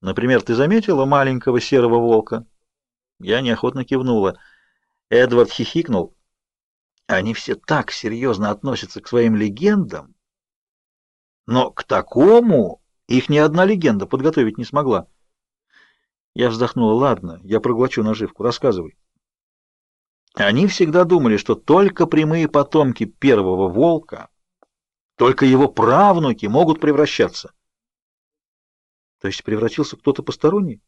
Например, ты заметила маленького серого волка? Я неохотно кивнула. Эдвард хихикнул. Они все так серьезно относятся к своим легендам, но к такому их ни одна легенда подготовить не смогла. Я вздохнула. Ладно, я проглочу наживку. Рассказывай. Они всегда думали, что только прямые потомки первого волка, только его правнуки могут превращаться. То есть превратился кто-то посторонний?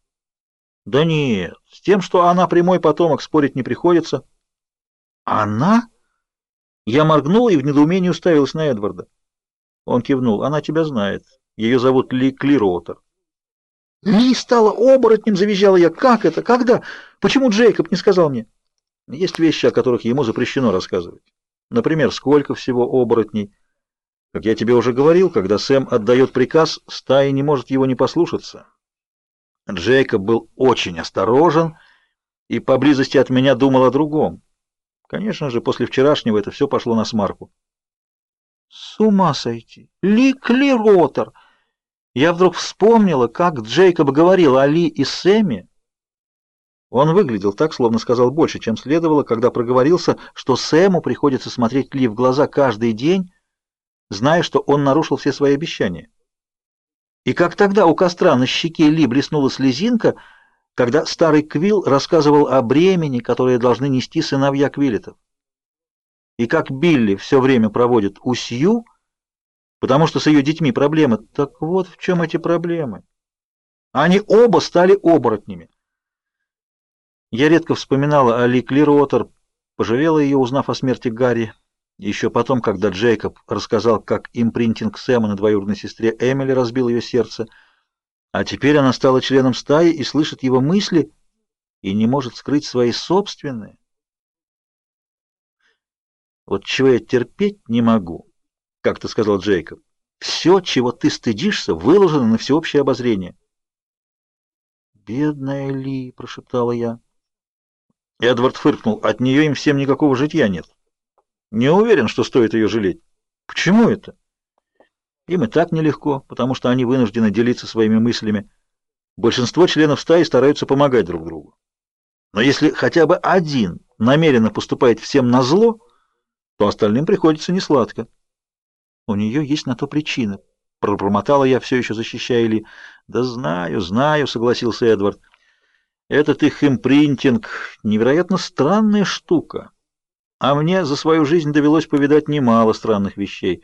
Да нет, с тем, что она прямой потомок, спорить не приходится. Она? Я моргнула и в недоумении уставилась на Эдварда. Он кивнул. Она тебя знает. Ее зовут Ли Клироутер. Ли стала оборотнем, завизжала я. Как это? Когда? Почему Джейкоб не сказал мне? Есть вещи, о которых ему запрещено рассказывать. Например, сколько всего оборотней. Как я тебе уже говорил, когда Сэм отдает приказ, стая не может его не послушаться. Джейкоб был очень осторожен и поблизости от меня думал о другом. Конечно же, после вчерашнего это все пошло на смарку. С ума сойти! Ли Клиротер! Я вдруг вспомнила, как Джейкоб говорил о Ли и Сэме. Он выглядел так, словно сказал больше, чем следовало, когда проговорился, что Сэму приходится смотреть Ли в глаза каждый день, зная, что он нарушил все свои обещания. И как тогда у костра на щеке Ли блеснула слезинка, когда старый Квилл рассказывал о бремени, которое должны нести сыновья Квиллетов. И как Билли все время проводит у Сью, потому что с ее детьми проблемы. Так вот в чем эти проблемы. Они оба стали оборотнями. Я редко вспоминала о Ли Клиротер, пожалела ее, узнав о смерти Гарри. Еще потом, когда Джейкоб рассказал, как импринтинг Сэма на двоюродной сестре Эмили разбил ее сердце, а теперь она стала членом стаи и слышит его мысли и не может скрыть свои собственные. Вот чего я терпеть не могу, как ты сказал Джейкоб. Все, чего ты стыдишься, выложено на всеобщее обозрение. Бедная Ли, прошептала я. Эдвард фыркнул. От нее им всем никакого житья нет. Не уверен, что стоит ее жалеть. Почему это? Им и так нелегко, потому что они вынуждены делиться своими мыслями. Большинство членов стаи стараются помогать друг другу. Но если хотя бы один намеренно поступает всем на зло, то остальным приходится несладко. У нее есть на то причина. Пробормотала я, все еще защищая Ли. Да знаю, знаю, согласился Эдвард. Этот их импринтинг невероятно странная штука. А мне за свою жизнь довелось повидать немало странных вещей.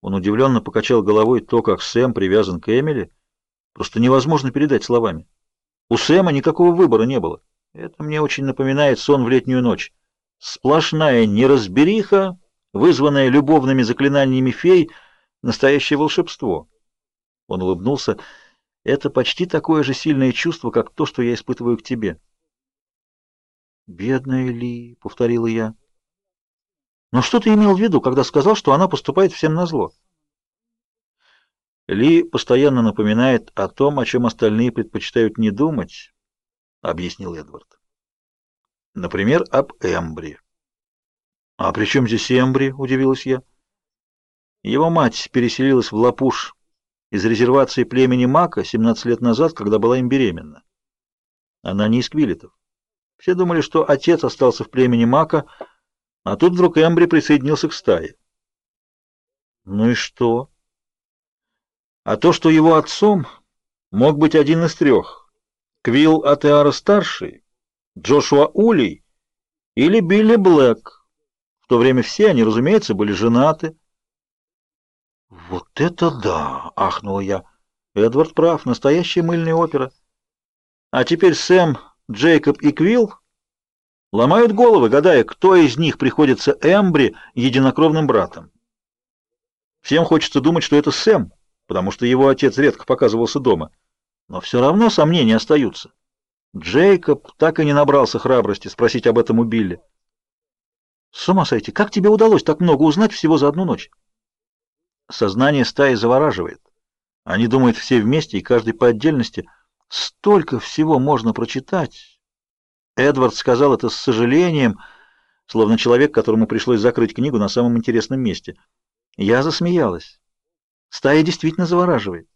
Он удивленно покачал головой то, как Сэм привязан к Эмили, просто невозможно передать словами. У Сэма никакого выбора не было. Это мне очень напоминает сон в летнюю ночь. Сплошная неразбериха, вызванная любовными заклинаниями фей, настоящее волшебство. Он улыбнулся. Это почти такое же сильное чувство, как то, что я испытываю к тебе. «Бедная Ли», — повторила я. Но что ты имел в виду, когда сказал, что она поступает всем назло? Ли постоянно напоминает о том, о чем остальные предпочитают не думать, объяснил Эдвард. Например, об Эмбри. А при чем здесь Эмбри, удивилась я. Его мать переселилась в Лапуш из резервации племени Мака 17 лет назад, когда была им беременна. Она не из Квилетов. Все думали, что отец остался в племени Мака, а тут вдруг Эмбри присоединился к стае. Ну и что? А то, что его отцом мог быть один из трех. Квилл Атеара-старший, Джошуа Улей или Билли Блэк. В то время все они, разумеется, были женаты. «Вот это да!» — ахнула я. Эдвард прав, настоящая мыльная опера. А теперь Сэм, Джейкоб и Квилл Ломают головы, гадая, кто из них приходится Эмбри единокровным братом. Всем хочется думать, что это Сэм, потому что его отец редко показывался дома. Но все равно сомнения остаются. Джейкоб так и не набрался храбрости спросить об этом у Билли. С ума сойти, как тебе удалось так много узнать всего за одну ночь? Сознание стаи завораживает. Они думают все вместе и каждый по отдельности. Столько всего можно прочитать. Эдвард сказал это с сожалением, словно человек, которому пришлось закрыть книгу на самом интересном месте. Я засмеялась. Стая действительно завораживает.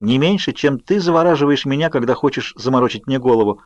Не меньше, чем ты завораживаешь меня, когда хочешь заморочить мне голову.